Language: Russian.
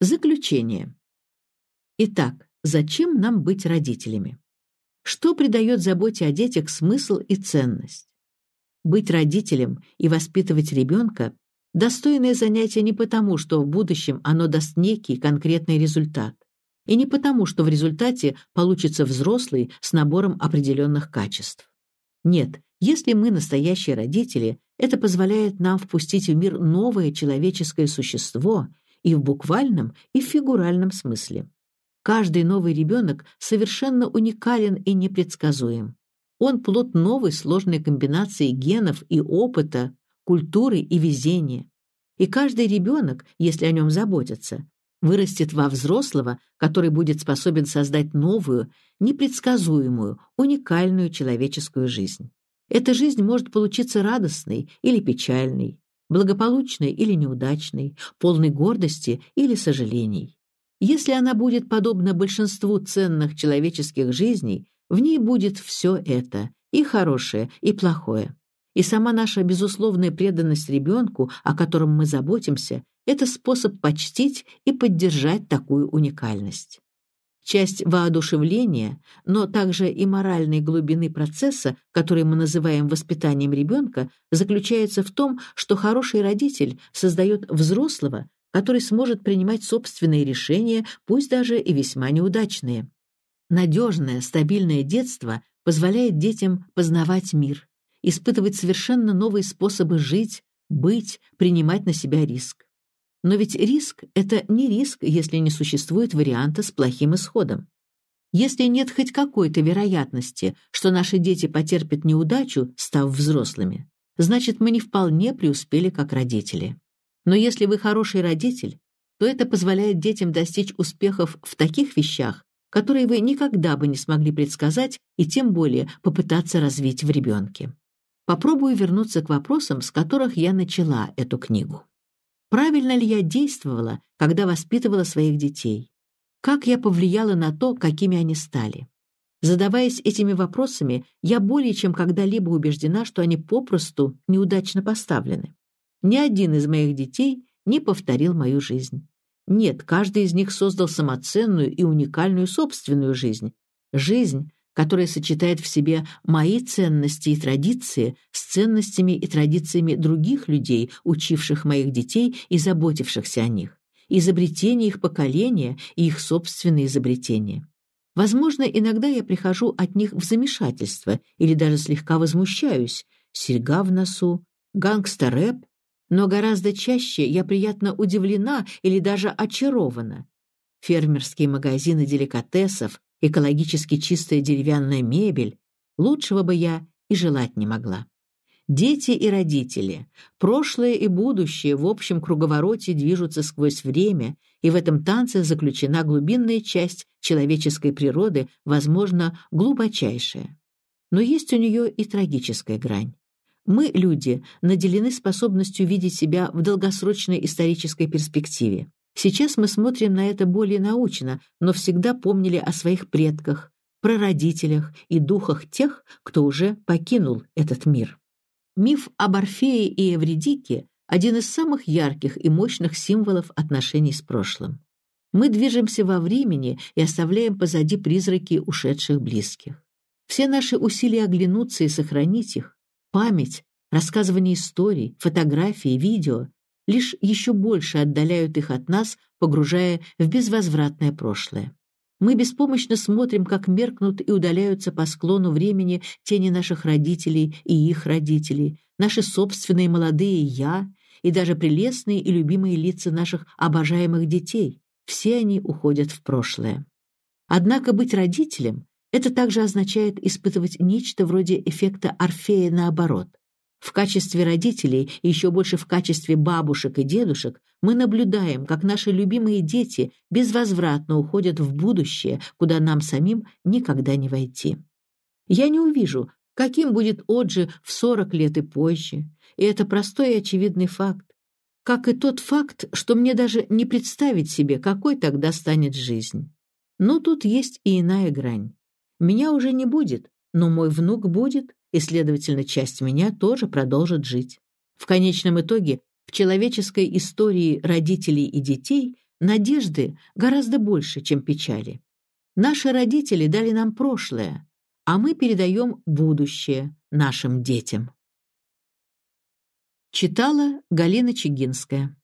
Заключение. Итак, зачем нам быть родителями? Что придает заботе о детях смысл и ценность? Быть родителем и воспитывать ребенка – достойное занятие не потому, что в будущем оно даст некий конкретный результат, и не потому, что в результате получится взрослый с набором определенных качеств. Нет, если мы настоящие родители, это позволяет нам впустить в мир новое человеческое существо и в буквальном, и в фигуральном смысле. Каждый новый ребенок совершенно уникален и непредсказуем. Он плод новой сложной комбинации генов и опыта, культуры и везения. И каждый ребенок, если о нем заботятся, вырастет во взрослого, который будет способен создать новую, непредсказуемую, уникальную человеческую жизнь. Эта жизнь может получиться радостной или печальной, благополучной или неудачной, полной гордости или сожалений. Если она будет подобна большинству ценных человеческих жизней, в ней будет все это, и хорошее, и плохое. И сама наша безусловная преданность ребенку, о котором мы заботимся, это способ почтить и поддержать такую уникальность. Часть воодушевления, но также и моральной глубины процесса, который мы называем воспитанием ребенка, заключается в том, что хороший родитель создает взрослого, который сможет принимать собственные решения, пусть даже и весьма неудачные. Надежное, стабильное детство позволяет детям познавать мир, испытывать совершенно новые способы жить, быть, принимать на себя риск. Но ведь риск — это не риск, если не существует варианта с плохим исходом. Если нет хоть какой-то вероятности, что наши дети потерпят неудачу, став взрослыми, значит, мы не вполне преуспели как родители. Но если вы хороший родитель, то это позволяет детям достичь успехов в таких вещах, которые вы никогда бы не смогли предсказать и тем более попытаться развить в ребенке. Попробую вернуться к вопросам, с которых я начала эту книгу. Правильно ли я действовала, когда воспитывала своих детей? Как я повлияла на то, какими они стали? Задаваясь этими вопросами, я более чем когда-либо убеждена, что они попросту неудачно поставлены. Ни один из моих детей не повторил мою жизнь. Нет, каждый из них создал самоценную и уникальную собственную жизнь. Жизнь, которая сочетает в себе мои ценности и традиции с ценностями и традициями других людей, учивших моих детей и заботившихся о них, изобретения их поколения и их собственные изобретения. Возможно, иногда я прихожу от них в замешательство или даже слегка возмущаюсь. Серьга в носу, гангстер-рэп, но гораздо чаще я приятно удивлена или даже очарована. Фермерские магазины деликатесов, экологически чистая деревянная мебель — лучшего бы я и желать не могла. Дети и родители, прошлое и будущее в общем круговороте движутся сквозь время, и в этом танце заключена глубинная часть человеческой природы, возможно, глубочайшая. Но есть у нее и трагическая грань. Мы, люди, наделены способностью видеть себя в долгосрочной исторической перспективе. Сейчас мы смотрим на это более научно, но всегда помнили о своих предках, прародителях и духах тех, кто уже покинул этот мир. Миф об Орфее и Эвредике – один из самых ярких и мощных символов отношений с прошлым. Мы движемся во времени и оставляем позади призраки ушедших близких. Все наши усилия оглянуться и сохранить их Память, рассказывание историй, фотографии, видео лишь еще больше отдаляют их от нас, погружая в безвозвратное прошлое. Мы беспомощно смотрим, как меркнут и удаляются по склону времени тени наших родителей и их родителей, наши собственные молодые «я» и даже прелестные и любимые лица наших обожаемых детей. Все они уходят в прошлое. Однако быть родителем это также означает испытывать нечто вроде эффекта Орфея наоборот. В качестве родителей и еще больше в качестве бабушек и дедушек мы наблюдаем, как наши любимые дети безвозвратно уходят в будущее, куда нам самим никогда не войти. Я не увижу, каким будет Оджи в 40 лет и позже, и это простой и очевидный факт. Как и тот факт, что мне даже не представить себе, какой тогда станет жизнь. Но тут есть и иная грань. Меня уже не будет, но мой внук будет, и, следовательно, часть меня тоже продолжит жить. В конечном итоге в человеческой истории родителей и детей надежды гораздо больше, чем печали. Наши родители дали нам прошлое, а мы передаем будущее нашим детям. Читала Галина Чигинская